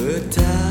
Good time.